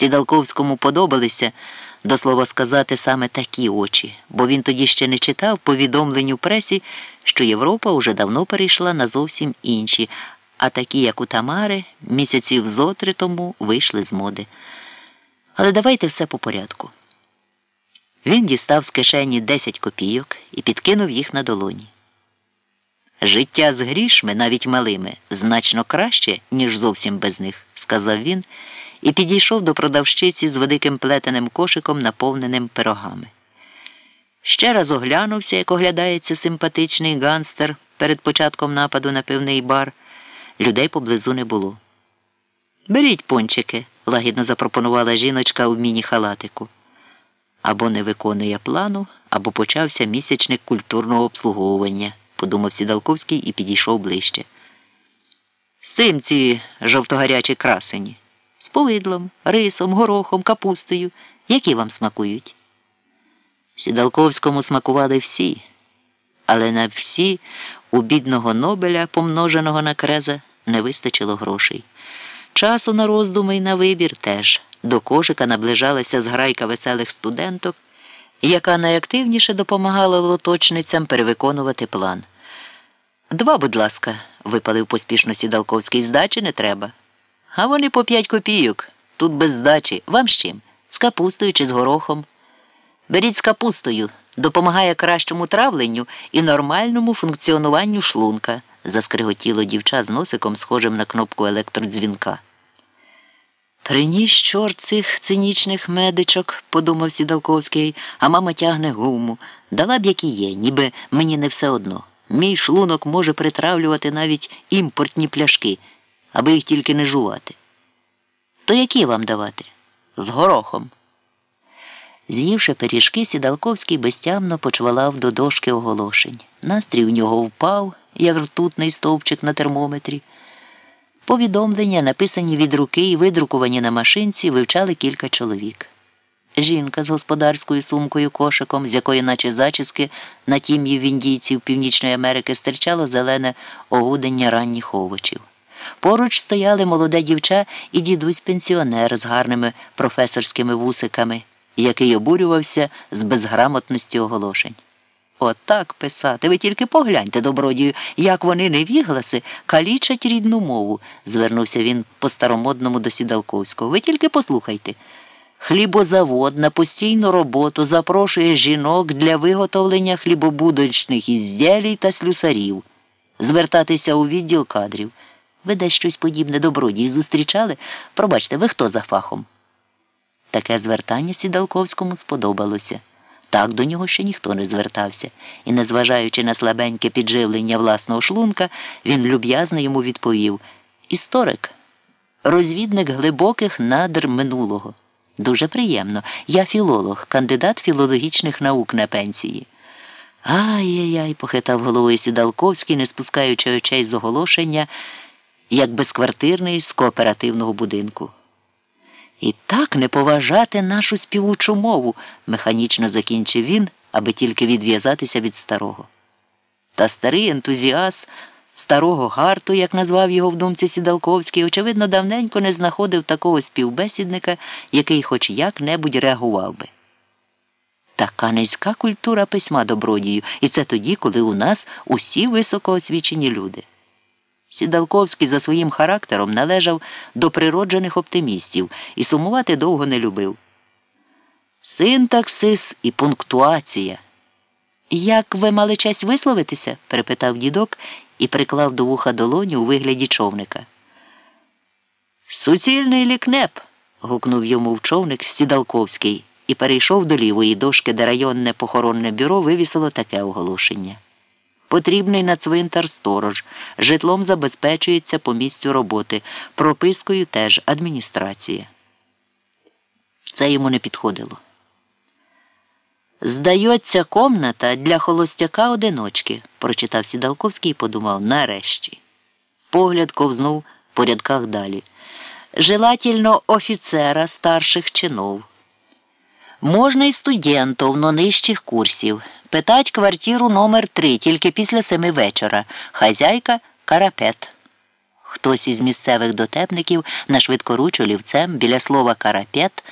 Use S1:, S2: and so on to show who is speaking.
S1: Сідалковському подобалися, до слова сказати, саме такі очі, бо він тоді ще не читав повідомлень у пресі, що Європа уже давно перейшла на зовсім інші, а такі, як у Тамари, місяців зотри тому вийшли з моди. Але давайте все по порядку. Він дістав з кишені 10 копійок і підкинув їх на долоні. Життя з грішми, навіть малими, значно краще, ніж зовсім без них, сказав він і підійшов до продавщиці з великим плетеним кошиком, наповненим пирогами. Ще раз оглянувся, як оглядається симпатичний ганстер перед початком нападу на пивний бар. Людей поблизу не було. Беріть пончики, лагідно запропонувала жіночка у міні-халатику. Або не виконує плану, або почався місячник культурного обслуговування, подумав Сідалковський і підійшов ближче. З цим ці жовтогарячі красені. З повидлом, рисом, горохом, капустою. Які вам смакують? Сідалковському смакували всі, але на всі у бідного Нобеля, помноженого на креза, не вистачило грошей. Часу на роздуми і на вибір теж. До кошика наближалася зграйка веселих студенток, яка найактивніше допомагала лоточницям перевиконувати план. Два, будь ласка, випалив поспішно сідалковський, здачі не треба. А вони по п'ять копійок. Тут без здачі. Вам з чим? З капустою чи з горохом. Беріть з капустою, допомагає кращому травленню і нормальному функціонуванню шлунка, заскриготіло дівча з носиком, схожим на кнопку електродзвінка. Приніс чорт цих цинічних медичок, подумав Сідалковський, а мама тягне гуму. Дала б які є, ніби мені не все одно. Мій шлунок може притравлювати навіть імпортні пляшки, аби їх тільки не жувати. То які вам давати? З горохом. З'ївши пиріжки, Сідалковський безтямно почвалав до дошки оголошень. Настрій у нього впав, як ртутний стовпчик на термометрі. Повідомлення, написані від руки і видрукувані на машинці, вивчали кілька чоловік. Жінка з господарською сумкою кошиком, з якої, наче зачіски, на тім'ї в індійців Північної Америки стирчало зелене огудення ранніх овочів. Поруч стояли молоде дівча і дідусь пенсіонер з гарними професорськими вусиками, який обурювався з безграмотності оголошень. Отак писати. Ви тільки погляньте, добродію, як вони невігласи калічать рідну мову, звернувся він по старомодному до Сідалковського. Ви тільки послухайте. Хлібозавод на постійну роботу запрошує жінок для виготовлення хлібобудочних ізділій та слюсарів, звертатися у відділ кадрів. Ви десь щось подібне добродії зустрічали? Пробачте, ви хто за фахом? Таке звертання Сідалковському сподобалося. Так до нього ще ніхто не звертався, і, незважаючи на слабеньке підживлення власного шлунка, він люб'язно йому відповів Історик, розвідник глибоких надр минулого. Дуже приємно. Я філолог, кандидат філологічних наук на пенсії. Ай-яй-яй, похитав головою Сідалковський, не спускаючи очей з оголошення, як безквартирний з кооперативного будинку. І так не поважати нашу співучу мову, механічно закінчив він, аби тільки відв'язатися від старого. Та старий ентузіаст старого гарту, як назвав його в думці Сідалковський, очевидно, давненько не знаходив такого співбесідника, який хоч як-небудь реагував би. Така низька культура письма добродію, і це тоді, коли у нас усі високоосвічені люди. Сідалковський за своїм характером належав до природжених оптимістів і сумувати довго не любив. Синтаксис і пунктуація. Як ви мали честь висловитися? перепитав дідок і приклав до вуха долоню у вигляді човника. Суцільний лікнеп. гукнув йому в човник Сідалковський і перейшов до лівої дошки, де районне похоронне бюро вивісило таке оголошення. Потрібний на цвинтар сторож, житлом забезпечується по місцю роботи, пропискою теж адміністрація. Це йому не підходило. Здається, комната для холостяка одиночки, прочитав Сідалковський і подумав нарешті. Погляд ковзнув по рядках далі. Желательно офіцера старших чинов. Можна і студентов, но нижчих курсів. Питать квартиру номер три тільки після семи вечора. Хазяйка карапет. Хтось із місцевих дотепників на швидкоруч олівцем біля слова карапет